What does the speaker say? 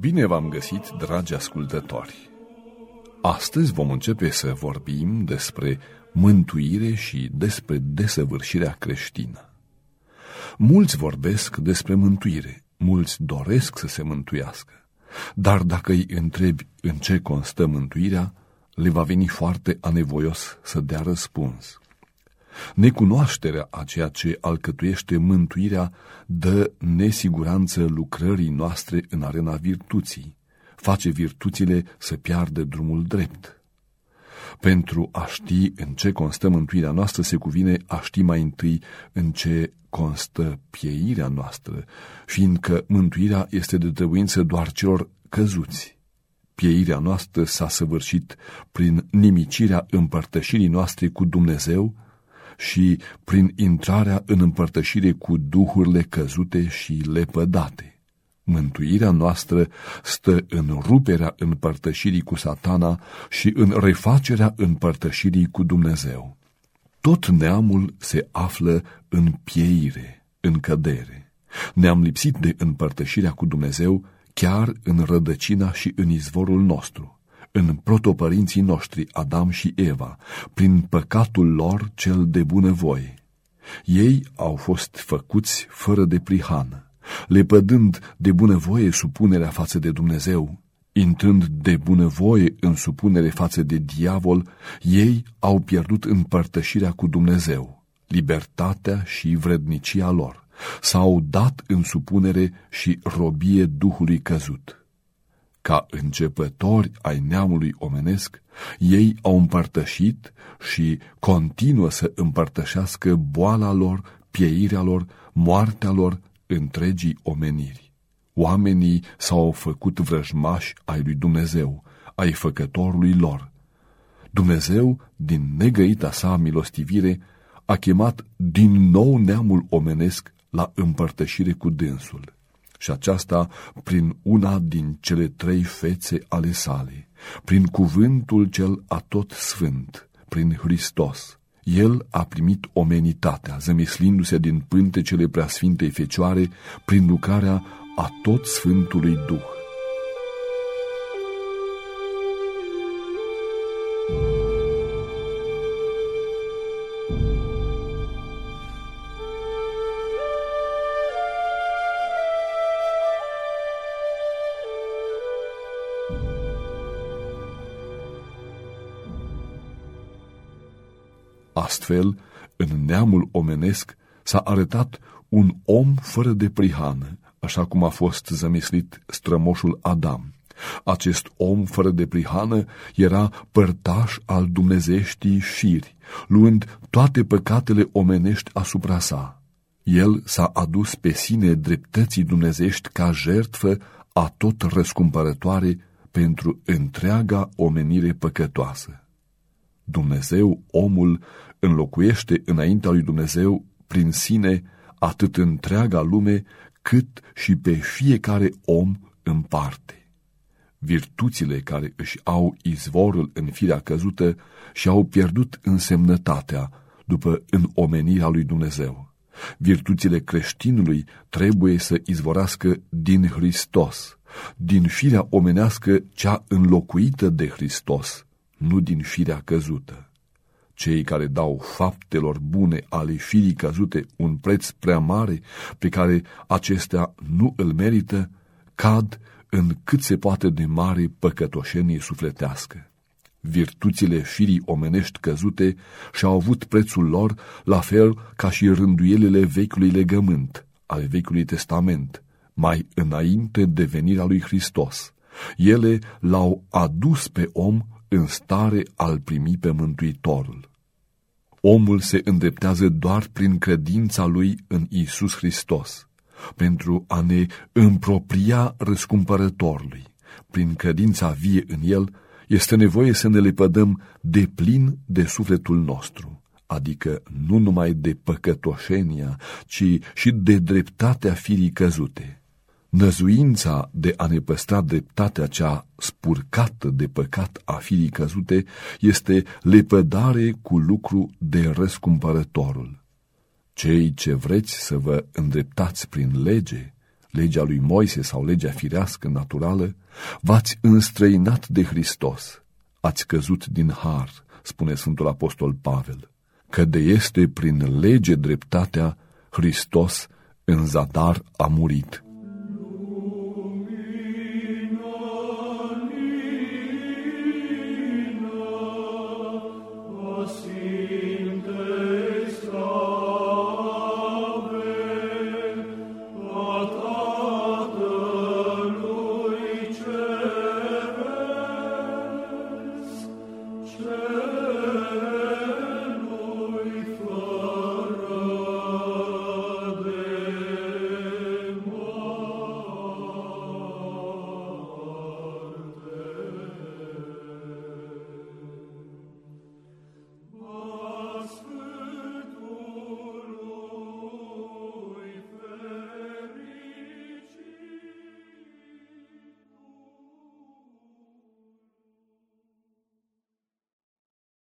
Bine v-am găsit, dragi ascultători! Astăzi vom începe să vorbim despre mântuire și despre desăvârșirea creștină. Mulți vorbesc despre mântuire, mulți doresc să se mântuiască, dar dacă îi întrebi în ce constă mântuirea, le va veni foarte anevoios să dea răspuns. Necunoașterea a ceea ce alcătuiește mântuirea dă nesiguranță lucrării noastre în arena virtuții, face virtuțile să piardă drumul drept. Pentru a ști în ce constă mântuirea noastră, se cuvine a ști mai întâi în ce constă pieirea noastră, fiindcă mântuirea este de trebuință doar celor căzuți. Pieirea noastră s-a săvârșit prin nimicirea împărtășirii noastre cu Dumnezeu, și prin intrarea în împărtășire cu duhurile căzute și lepădate. Mântuirea noastră stă în ruperea împărtășirii cu satana și în refacerea împărtășirii cu Dumnezeu. Tot neamul se află în pieire, în cădere. Ne-am lipsit de împărtășirea cu Dumnezeu chiar în rădăcina și în izvorul nostru în protopărinții noștri, Adam și Eva, prin păcatul lor cel de bunăvoie. Ei au fost făcuți fără de prihană, lepădând de bunăvoie supunerea față de Dumnezeu, intrând de bunăvoie în supunere față de diavol, ei au pierdut împărtășirea cu Dumnezeu, libertatea și vrednicia lor, s-au dat în supunere și robie Duhului căzut. Ca începători ai neamului omenesc, ei au împărtășit și continuă să împărtășească boala lor, pieirea lor, moartea lor, întregii omeniri. Oamenii s-au făcut vrăjmași ai lui Dumnezeu, ai făcătorului lor. Dumnezeu, din negăita sa milostivire, a chemat din nou neamul omenesc la împărtășire cu dânsul și aceasta prin una din cele trei fețe ale sale, prin cuvântul cel atot sfânt, prin Hristos. El a primit omenitatea, zămislindu-se din pântecele preasfintei Fecioare prin lucrarea a tot Sfântului Duh. Astfel, în neamul omenesc s-a arătat un om fără de prihană, așa cum a fost zămislit strămoșul Adam. Acest om fără de prihană era părtaș al dumnezeștii șiri, luând toate păcatele omenești asupra sa. El s-a adus pe sine dreptății dumnezești ca jertfă a tot răscumpărătoare pentru întreaga omenire păcătoasă. Dumnezeu, omul, înlocuiește înaintea lui Dumnezeu prin sine atât întreaga lume, cât și pe fiecare om în parte. Virtuțile care își au izvorul în firea căzută și-au pierdut însemnătatea după înomenirea lui Dumnezeu. Virtuțile creștinului trebuie să izvorască din Hristos, din firea omenească cea înlocuită de Hristos, nu din firea căzută. Cei care dau faptelor bune ale firii căzute un preț prea mare pe care acestea nu îl merită, cad în cât se poate de mare păcătoșenie sufletească. Virtuțile firii omenești căzute și-au avut prețul lor la fel ca și rânduielile vechiului legământ, ale vechiului testament, mai înainte de venirea lui Hristos. Ele l-au adus pe om în stare al primi pe Mântuitorul. Omul se îndreptează doar prin credința lui în Isus Hristos, pentru a ne împropria răscumpărătorului. Prin credința vie în El, este nevoie să ne lepădăm de plin de sufletul nostru, adică nu numai de păcătoșenia, ci și de dreptatea firii căzute. Năzuința de a ne păstra dreptatea cea spurcată de păcat a firii căzute este lepădare cu lucru de răscumpărătorul. Cei ce vreți să vă îndreptați prin lege, legea lui Moise sau legea firească, naturală, v-ați înstrăinat de Hristos, ați căzut din har, spune Sfântul Apostol Pavel, că de este prin lege dreptatea, Hristos în zadar a murit